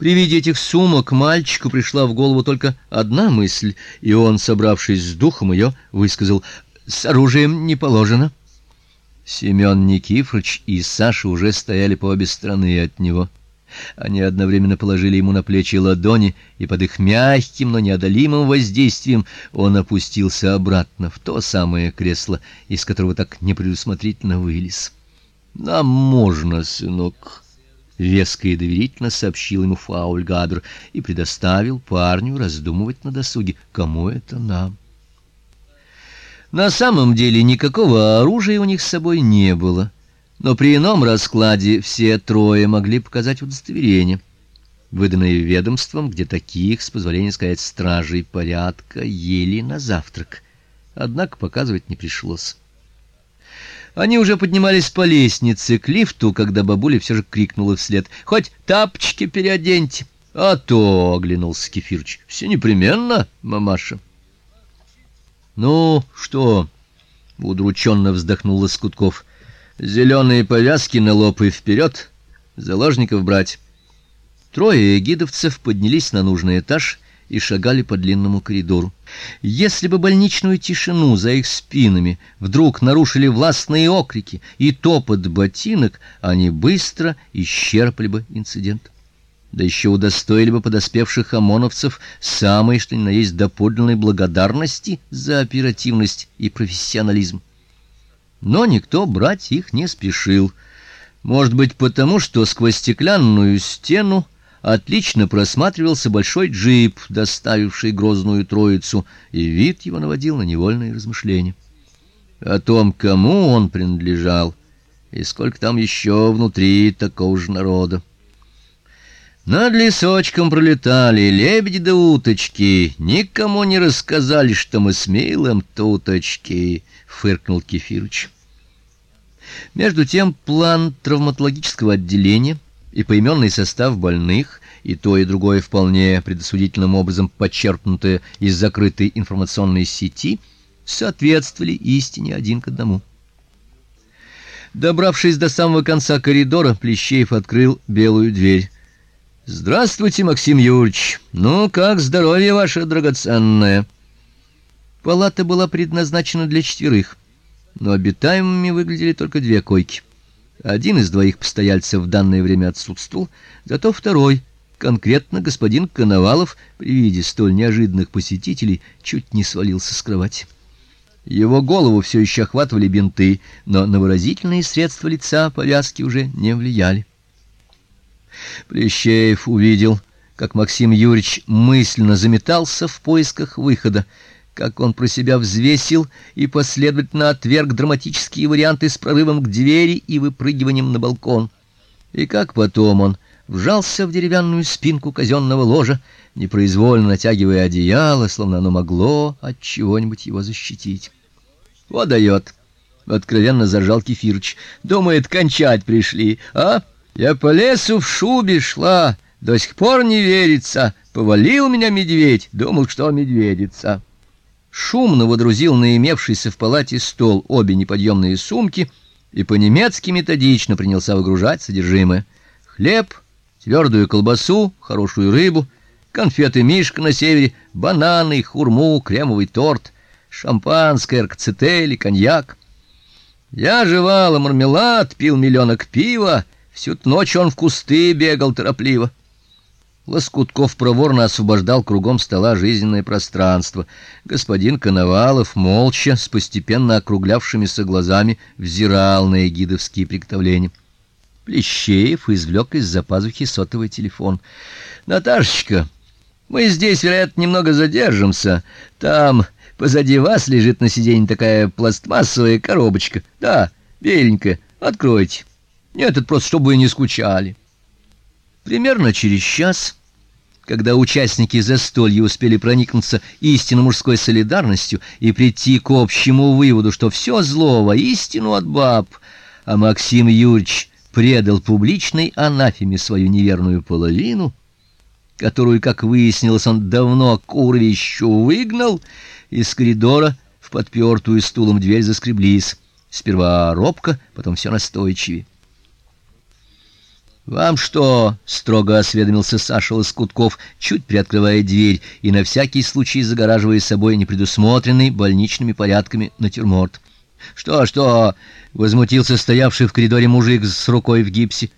При виде этих сумок мальчику пришла в голову только одна мысль, и он, собравшись с духом, ее высказал: "С оружием не положено". Семен Никифорович и Саша уже стояли по обе стороны от него. Они одновременно положили ему на плечи ладони, и под их мягким, но неодолимым воздействием он опустился обратно в то самое кресло, из которого так непредусмотрительно вылез. "Нам можно, сынок", веско и доверительно сообщил ему Фаульгадр и предоставил парню раздумывать на досуге, кому это нам. На самом деле никакого оружия у них с собой не было, но при ином раскладе все трое могли показать удостоверение, выданное ведомством, где таких, с позволения сказать, стражей порядка ели на завтрак. Однако показывать не пришлось. Они уже поднимались по лестнице к лифту, когда бабуля все же крикнула вслед: "Хоть тапочки переоденьте". "А то", оглянулся Кефирч. "Все непременно, мамаша". "Ну, что?" удрученно вздохнул Лоскутков. Зеленые повязки на лоб и вперед, заложников брать. Трое эгидовцев поднялись на нужный этаж и шагали по длинному коридору. Если бы больничную тишину за их спинами вдруг нарушили властные окрики и топот ботинок, они быстро исчерпали бы инцидент. Да еще удостоили бы подоспевших ОМОНовцев самой что ни на есть доподлинной благодарности за оперативность и профессионализм. Но никто брать их не спешил. Может быть, потому что сквозь стеклянную стену отлично просматривался большой джип, доставивший грозную троицу, и вид его наводил на невольные размышления о том, кому он принадлежал и сколько там еще внутри такого же народа. Над лесочком пролетали лебеди да уточки, никому не рассказали, что мы с милым туточки, фыркнул Кефирыч. Между тем план травматологического отделения и поименный состав больных, и то и другое вполне предосудительным образом подчеркнутое из закрытой информационной сети, соответствовали истине один к одному. Добравшись до самого конца коридора, Плещеев открыл белую дверь. Здравствуйте, Максим Юрьевич. Ну, как здоровье ваше драгоценное? Палата была предназначена для четверых, но обитаемыми выглядели только две койки. Один из двоих постояльцев в данное время отсутствовал, зато второй, конкретно господин Коновалов, при виде столь неожиданных посетителей чуть не свалился с кровати. Его голову все еще охватывали бинты, но на выразительные средства лица повязки уже не влияли. Плещеев увидел, как Максим Юрьевич мысленно заметался в поисках выхода как он про себя взвесил и последовательно отверг драматические варианты с прорывом к двери и выпрыгиванием на балкон. И как потом он вжался в деревянную спинку казенного ложа, непроизвольно натягивая одеяло, словно оно могло от чего-нибудь его защитить. Вот дает. Откровенно заржал Кефирч. Думает, кончать пришли, а? Я по лесу в шубе шла, до сих пор не верится. Повалил меня медведь, думал, что медведица шумно водрузил на имевшийся в палате стол обе неподъемные сумки и по-немецки методично принялся выгружать содержимое: хлеб, твердую колбасу, хорошую рыбу, конфеты Мишка на севере, бананы, хурму, кремовый торт, шампанское, аркцетель и коньяк. Я жевал мармелад, пил миллионок пива, всю ночь он в кусты бегал торопливо. Лоскутков проворно освобождал кругом стола жизненное пространство. Господин Коновалов молча, с постепенно округлявшимися глазами, взирал на эгидовские приготовления. Плещеев извлек из-за пазухи сотовый телефон. Наташечка, мы здесь, вероятно, немного задержимся. Там позади вас лежит на сиденье такая пластмассовая коробочка. Да, беленькая. Откройте. Нет, это просто чтобы вы не скучали. Примерно через час когда участники застолья успели проникнуться истинно мужской солидарностью и прийти к общему выводу, что все зло воистину от баб, а Максим Юрьевич предал публичной анафеме свою неверную половину, которую, как выяснилось, он давно курвищу выгнал, из коридора в подпертую стулом дверь заскреблись. Сперва робко, потом все настойчивее. Вам что? строго осведомился Саша Лоскутков, чуть приоткрывая дверь и на всякий случай загораживая собой непредусмотренный больничными порядками натюрморт. Что, что? возмутился стоявший в коридоре мужик с рукой в гипсе.